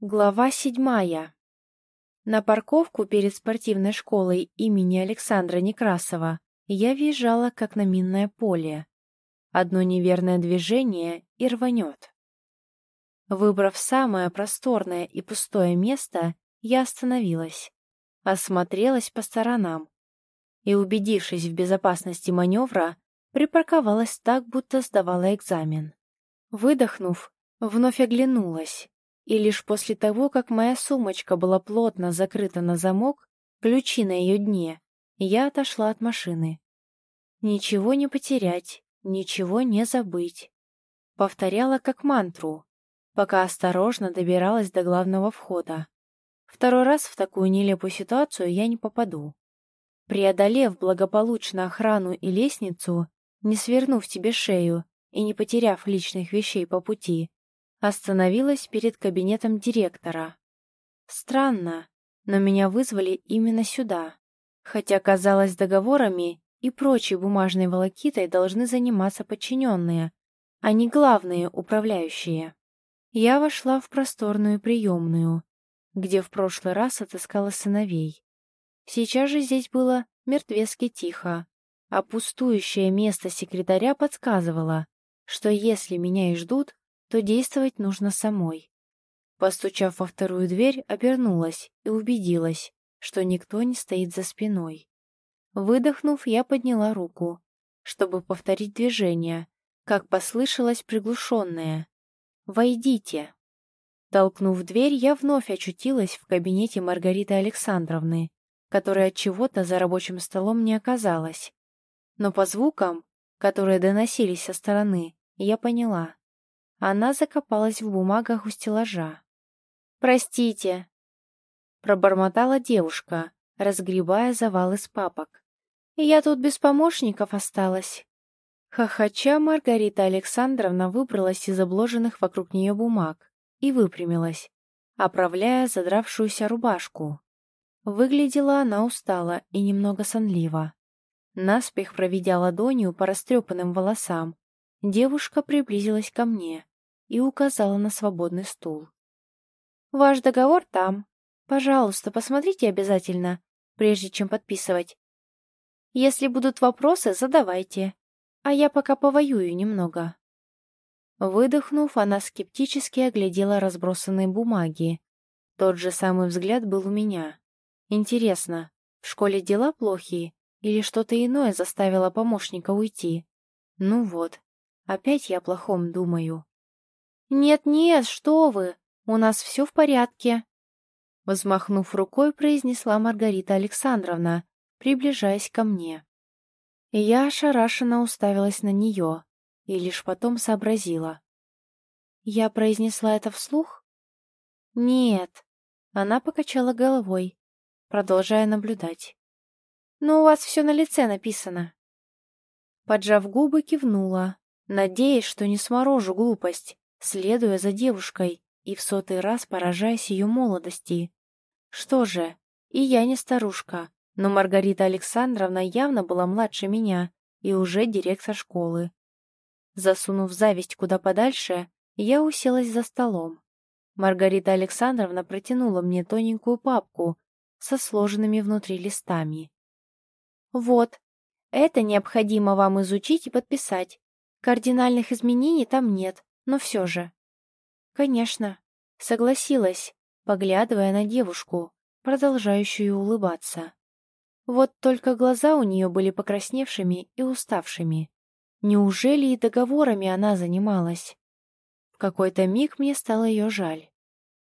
Глава седьмая. На парковку перед спортивной школой имени Александра Некрасова я въезжала, как на минное поле. Одно неверное движение и рванет. Выбрав самое просторное и пустое место, я остановилась, осмотрелась по сторонам и, убедившись в безопасности маневра, припарковалась так, будто сдавала экзамен. Выдохнув, вновь оглянулась и лишь после того, как моя сумочка была плотно закрыта на замок, ключи на ее дне, я отошла от машины. Ничего не потерять, ничего не забыть. Повторяла как мантру, пока осторожно добиралась до главного входа. Второй раз в такую нелепую ситуацию я не попаду. Преодолев благополучно охрану и лестницу, не свернув тебе шею и не потеряв личных вещей по пути, Остановилась перед кабинетом директора. Странно, но меня вызвали именно сюда. Хотя, казалось, договорами и прочей бумажной волокитой должны заниматься подчиненные, а не главные управляющие. Я вошла в просторную приемную, где в прошлый раз отыскала сыновей. Сейчас же здесь было мертвецки тихо, а пустующее место секретаря подсказывало, что если меня и ждут, то действовать нужно самой. Постучав во вторую дверь, обернулась и убедилась, что никто не стоит за спиной. Выдохнув, я подняла руку, чтобы повторить движение, как послышалось приглушенное «Войдите». Толкнув дверь, я вновь очутилась в кабинете Маргариты Александровны, которая от чего-то за рабочим столом не оказалась. Но по звукам, которые доносились со стороны, я поняла. Она закопалась в бумагах у стеллажа. «Простите», — пробормотала девушка, разгребая завал из папок. «Я тут без помощников осталась». Хохоча Маргарита Александровна выбралась из обложенных вокруг нее бумаг и выпрямилась, оправляя задравшуюся рубашку. Выглядела она устало и немного сонливо. Наспех проведя ладонью по растрепанным волосам, девушка приблизилась ко мне и указала на свободный стул. «Ваш договор там. Пожалуйста, посмотрите обязательно, прежде чем подписывать. Если будут вопросы, задавайте, а я пока повоюю немного». Выдохнув, она скептически оглядела разбросанные бумаги. Тот же самый взгляд был у меня. Интересно, в школе дела плохие или что-то иное заставило помощника уйти? Ну вот, опять я о плохом думаю. «Нет-нет, что вы! У нас все в порядке!» Взмахнув рукой, произнесла Маргарита Александровна, приближаясь ко мне. Я ошарашенно уставилась на нее и лишь потом сообразила. Я произнесла это вслух? «Нет», — она покачала головой, продолжая наблюдать. «Но у вас все на лице написано». Поджав губы, кивнула, надеясь, что не сморожу глупость, следуя за девушкой и в сотый раз поражаясь ее молодости. Что же, и я не старушка, но Маргарита Александровна явно была младше меня и уже директор школы. Засунув зависть куда подальше, я уселась за столом. Маргарита Александровна протянула мне тоненькую папку со сложенными внутри листами. «Вот, это необходимо вам изучить и подписать. Кардинальных изменений там нет, но все же. Конечно, согласилась, поглядывая на девушку, продолжающую улыбаться. Вот только глаза у нее были покрасневшими и уставшими. Неужели и договорами она занималась? В какой-то миг мне стало ее жаль,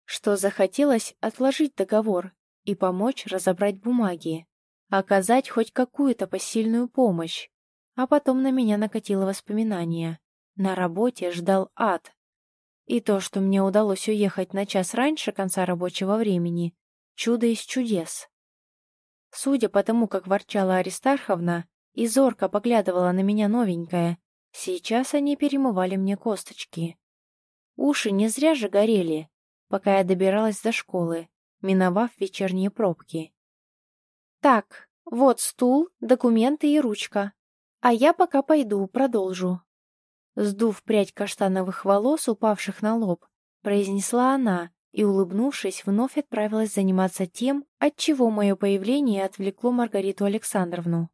что захотелось отложить договор и помочь разобрать бумаги, оказать хоть какую-то посильную помощь, а потом на меня накатило воспоминание. На работе ждал ад. И то, что мне удалось уехать на час раньше конца рабочего времени, чудо из чудес. Судя по тому, как ворчала Аристарховна и зорко поглядывала на меня новенькая, сейчас они перемывали мне косточки. Уши не зря же горели, пока я добиралась до школы, миновав вечерние пробки. «Так, вот стул, документы и ручка. А я пока пойду, продолжу». Сдув прядь каштановых волос, упавших на лоб, произнесла она и, улыбнувшись, вновь отправилась заниматься тем, от чего мое появление отвлекло Маргариту Александровну.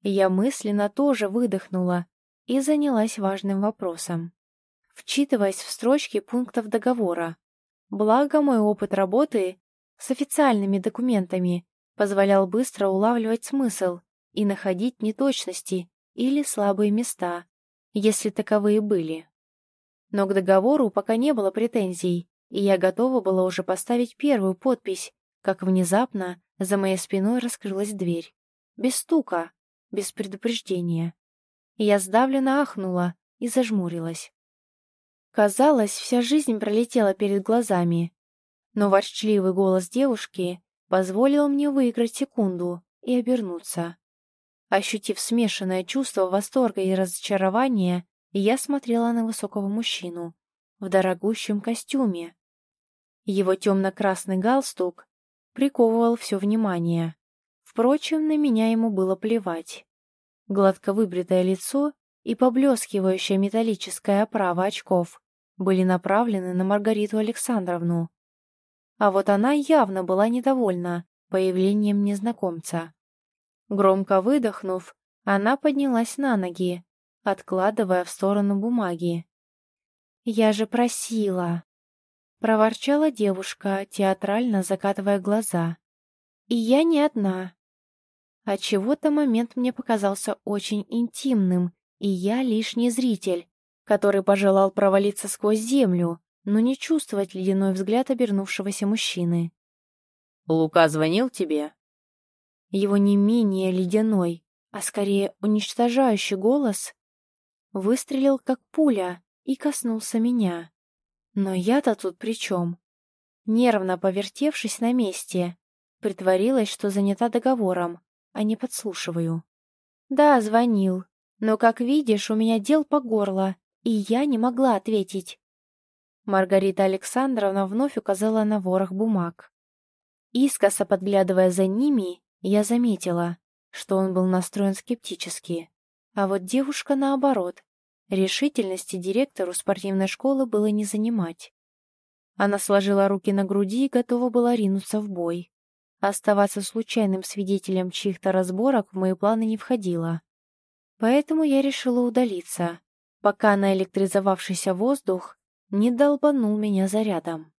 Я мысленно тоже выдохнула и занялась важным вопросом. Вчитываясь в строчки пунктов договора. Благо, мой опыт работы с официальными документами позволял быстро улавливать смысл и находить неточности или слабые места, если таковые были. Но к договору пока не было претензий, и я готова была уже поставить первую подпись, как внезапно за моей спиной раскрылась дверь. Без стука, без предупреждения. Я сдавленно ахнула и зажмурилась. Казалось, вся жизнь пролетела перед глазами. Но ворчливый голос девушки позволил мне выиграть секунду и обернуться. Ощутив смешанное чувство восторга и разочарования, я смотрела на высокого мужчину в дорогущем костюме, его темно-красный галстук приковывал все внимание. Впрочем, на меня ему было плевать. Гладко выбритое лицо и поблескивающая металлическая оправа очков были направлены на Маргариту Александровну. А вот она явно была недовольна появлением незнакомца. Громко выдохнув, она поднялась на ноги, откладывая в сторону бумаги. «Я же просила!» проворчала девушка, театрально закатывая глаза. И я не одна. Отчего-то момент мне показался очень интимным, и я лишний зритель, который пожелал провалиться сквозь землю, но не чувствовать ледяной взгляд обернувшегося мужчины. «Лука звонил тебе?» Его не менее ледяной, а скорее уничтожающий голос выстрелил как пуля и коснулся меня. Но я-то тут при чем? Нервно повертевшись на месте, притворилась, что занята договором, а не подслушиваю. Да, звонил, но, как видишь, у меня дел по горло, и я не могла ответить. Маргарита Александровна вновь указала на ворох бумаг. Искоса подглядывая за ними, я заметила, что он был настроен скептически. А вот девушка, наоборот, Решительности директору спортивной школы было не занимать. Она сложила руки на груди и готова была ринуться в бой. Оставаться случайным свидетелем чьих-то разборок в мои планы не входило. Поэтому я решила удалиться, пока наэлектризовавшийся воздух не долбанул меня зарядом.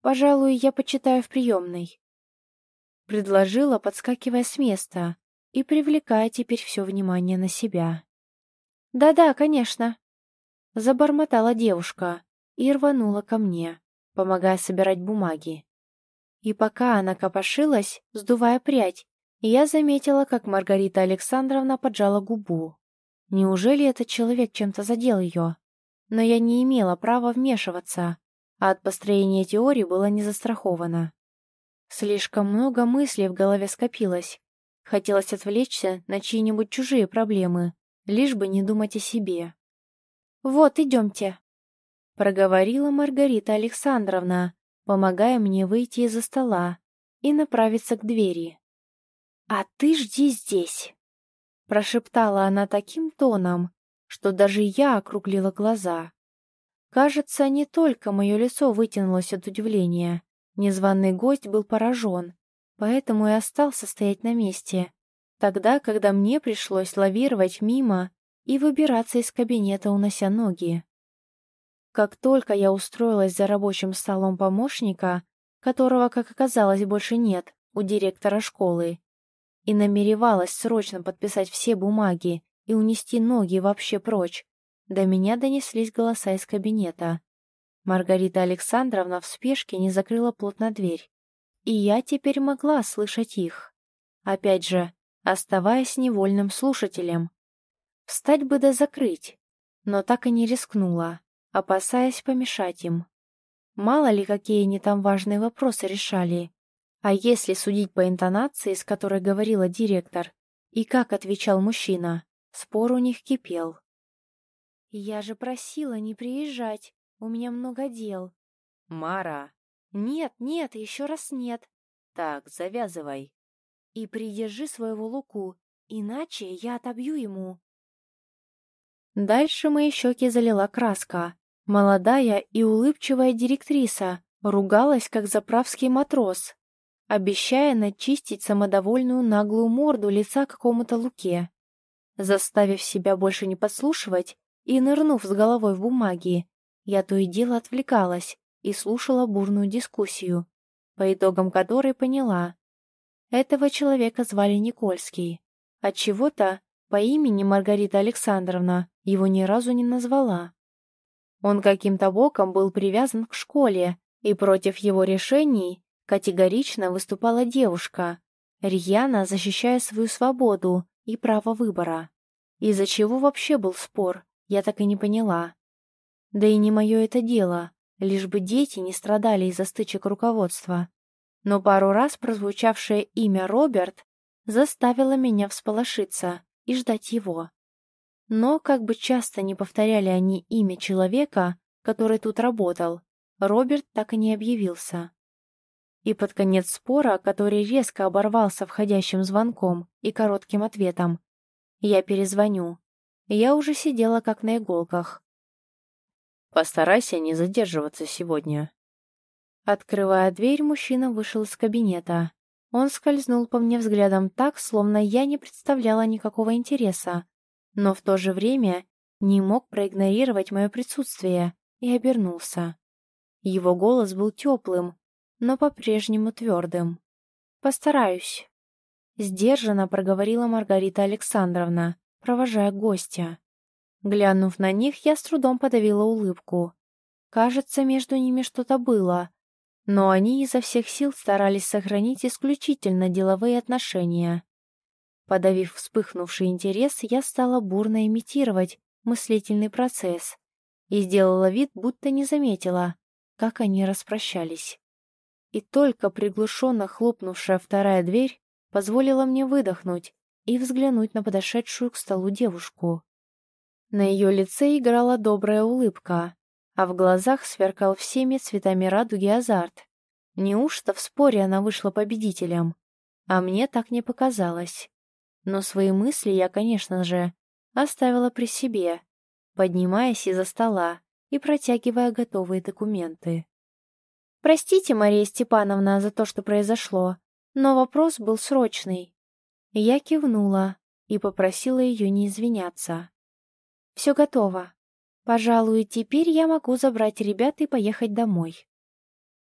«Пожалуй, я почитаю в приемной», — предложила, подскакивая с места и привлекая теперь все внимание на себя. «Да-да, конечно», — забормотала девушка и рванула ко мне, помогая собирать бумаги. И пока она копошилась, сдувая прядь, я заметила, как Маргарита Александровна поджала губу. Неужели этот человек чем-то задел ее? Но я не имела права вмешиваться, а от построения теории была не застрахована. Слишком много мыслей в голове скопилось. Хотелось отвлечься на чьи-нибудь чужие проблемы, лишь бы не думать о себе. «Вот, идемте», — проговорила Маргарита Александровна, помогая мне выйти из-за стола и направиться к двери. «А ты жди здесь», — прошептала она таким тоном, что даже я округлила глаза. Кажется, не только мое лицо вытянулось от удивления. Незваный гость был поражен, поэтому и остался стоять на месте, Тогда, когда мне пришлось лавировать мимо и выбираться из кабинета, унося ноги. Как только я устроилась за рабочим столом помощника, которого, как оказалось, больше нет, у директора школы, и намеревалась срочно подписать все бумаги и унести ноги вообще прочь, до меня донеслись голоса из кабинета. Маргарита Александровна в спешке не закрыла плотно дверь, и я теперь могла слышать их. Опять же, оставаясь невольным слушателем. Встать бы да закрыть, но так и не рискнула, опасаясь помешать им. Мало ли, какие они там важные вопросы решали. А если судить по интонации, с которой говорила директор, и как отвечал мужчина, спор у них кипел. «Я же просила не приезжать, у меня много дел». «Мара!» «Нет, нет, еще раз нет». «Так, завязывай». И придержи своего Луку, иначе я отобью ему. Дальше мои щеки залила краска. Молодая и улыбчивая директриса Ругалась, как заправский матрос, обещая начистить самодовольную наглую морду лица какому-то Луке. Заставив себя больше не подслушивать и нырнув с головой в бумаги, я то и дело отвлекалась и слушала бурную дискуссию, по итогам которой поняла. Этого человека звали Никольский. Отчего-то по имени Маргарита Александровна его ни разу не назвала. Он каким-то боком был привязан к школе, и против его решений категорично выступала девушка, рьяно защищая свою свободу и право выбора. Из-за чего вообще был спор, я так и не поняла. Да и не мое это дело, лишь бы дети не страдали из-за стычек руководства. Но пару раз прозвучавшее имя Роберт заставило меня всполошиться и ждать его. Но, как бы часто не повторяли они имя человека, который тут работал, Роберт так и не объявился. И под конец спора, который резко оборвался входящим звонком и коротким ответом, «Я перезвоню», я уже сидела как на иголках. «Постарайся не задерживаться сегодня». Открывая дверь, мужчина вышел из кабинета. Он скользнул по мне взглядом так, словно я не представляла никакого интереса, но в то же время не мог проигнорировать мое присутствие и обернулся. Его голос был теплым, но по-прежнему твердым. «Постараюсь», — сдержанно проговорила Маргарита Александровна, провожая гостя. Глянув на них, я с трудом подавила улыбку. Кажется, между ними что-то было, но они изо всех сил старались сохранить исключительно деловые отношения. Подавив вспыхнувший интерес, я стала бурно имитировать мыслительный процесс и сделала вид, будто не заметила, как они распрощались. И только приглушенно хлопнувшая вторая дверь позволила мне выдохнуть и взглянуть на подошедшую к столу девушку. На ее лице играла добрая улыбка, а в глазах сверкал всеми цветами радуги азарт. Неужто в споре она вышла победителем? А мне так не показалось. Но свои мысли я, конечно же, оставила при себе, поднимаясь из-за стола и протягивая готовые документы. «Простите, Мария Степановна, за то, что произошло, но вопрос был срочный». Я кивнула и попросила ее не извиняться. «Все готово. Пожалуй, теперь я могу забрать ребят и поехать домой».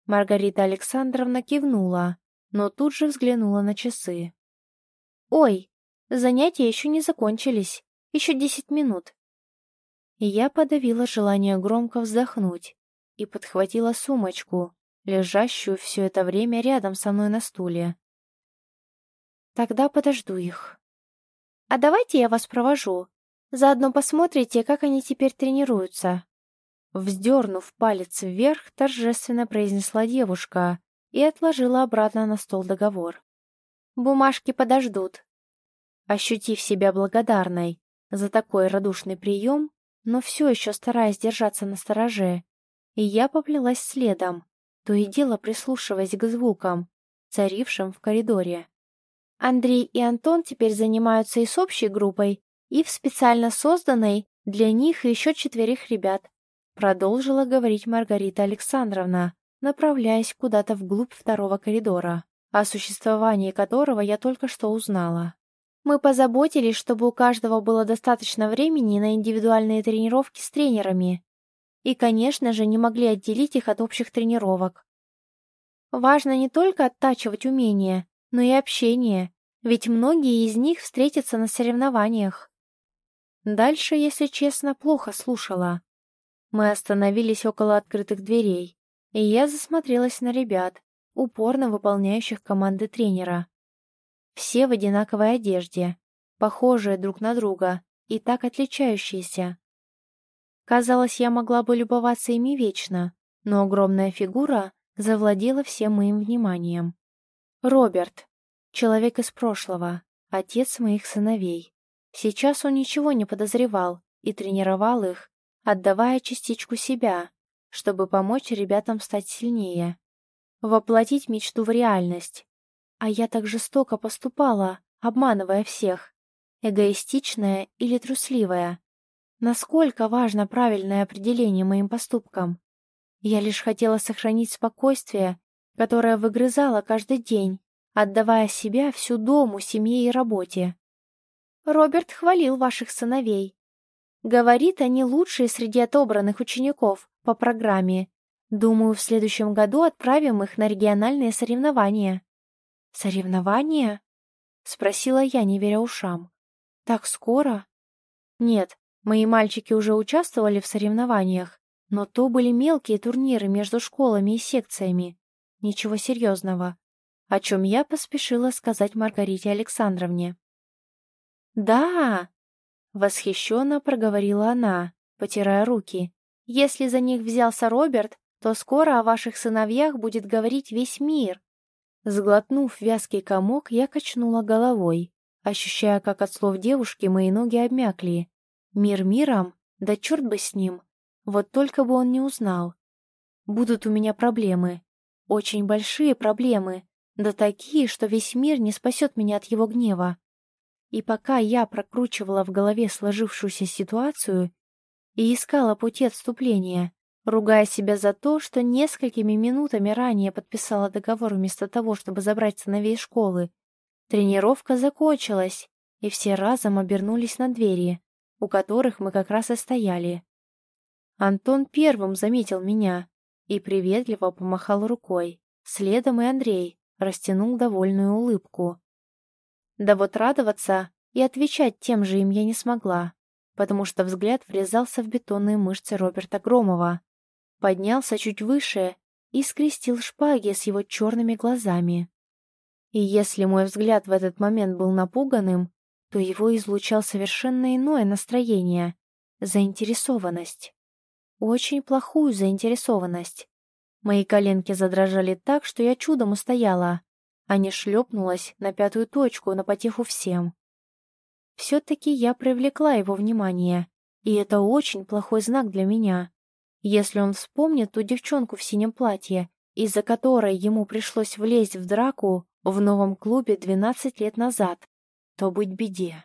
Маргарита Александровна кивнула, но тут же взглянула на часы. «Ой, Занятия еще не закончились. Еще десять минут. И я подавила желание громко вздохнуть и подхватила сумочку, лежащую все это время рядом со мной на стуле. Тогда подожду их. А давайте я вас провожу. Заодно посмотрите, как они теперь тренируются. Вздернув палец вверх, торжественно произнесла девушка и отложила обратно на стол договор. Бумажки подождут. Ощутив себя благодарной за такой радушный прием, но все еще стараясь держаться на стороже, и я поплелась следом, то и дело прислушиваясь к звукам, царившим в коридоре. Андрей и Антон теперь занимаются и с общей группой, и в специально созданной для них еще четверых ребят, продолжила говорить Маргарита Александровна, направляясь куда-то вглубь второго коридора, о существовании которого я только что узнала. Мы позаботились, чтобы у каждого было достаточно времени на индивидуальные тренировки с тренерами. И, конечно же, не могли отделить их от общих тренировок. Важно не только оттачивать умения, но и общение, ведь многие из них встретятся на соревнованиях. Дальше, если честно, плохо слушала. Мы остановились около открытых дверей, и я засмотрелась на ребят, упорно выполняющих команды тренера. Все в одинаковой одежде, похожие друг на друга и так отличающиеся. Казалось, я могла бы любоваться ими вечно, но огромная фигура завладела всем моим вниманием. Роберт, человек из прошлого, отец моих сыновей. Сейчас он ничего не подозревал и тренировал их, отдавая частичку себя, чтобы помочь ребятам стать сильнее. Воплотить мечту в реальность, а я так жестоко поступала, обманывая всех. Эгоистичная или трусливая. Насколько важно правильное определение моим поступкам? Я лишь хотела сохранить спокойствие, которое выгрызала каждый день, отдавая себя всю дому, семье и работе. Роберт хвалил ваших сыновей. Говорит, они лучшие среди отобранных учеников по программе. Думаю, в следующем году отправим их на региональные соревнования. Соревнования? Спросила я, не веря ушам. Так скоро? Нет, мои мальчики уже участвовали в соревнованиях, но то были мелкие турниры между школами и секциями. Ничего серьезного, о чем я поспешила сказать Маргарите Александровне. «Да!» — восхищенно проговорила она, потирая руки. «Если за них взялся Роберт, то скоро о ваших сыновьях будет говорить весь мир». Сглотнув вязкий комок, я качнула головой, ощущая, как от слов девушки мои ноги обмякли. Мир миром? Да черт бы с ним! Вот только бы он не узнал. Будут у меня проблемы. Очень большие проблемы. Да такие, что весь мир не спасет меня от его гнева. И пока я прокручивала в голове сложившуюся ситуацию и искала пути отступления, ругая себя за то, что несколькими минутами ранее подписала договор вместо того, чтобы забрать сыновей школы, тренировка закончилась, и все разом обернулись на двери, у которых мы как раз и стояли. Антон первым заметил меня и приветливо помахал рукой. Следом и Андрей растянул довольную улыбку. Да вот радоваться и отвечать тем же им я не смогла, потому что взгляд врезался в бетонные мышцы Роберта Громова, поднялся чуть выше и скрестил шпаги с его черными глазами. И если мой взгляд в этот момент был напуганным, то его излучал совершенно иное настроение — заинтересованность. Очень плохую заинтересованность. Мои коленки задрожали так, что я чудом устояла, а не шлепнулась на пятую точку на потеху всем. Все-таки я привлекла его внимание, и это очень плохой знак для меня. Если он вспомнит ту девчонку в синем платье, из-за которой ему пришлось влезть в драку в новом клубе 12 лет назад, то быть беде.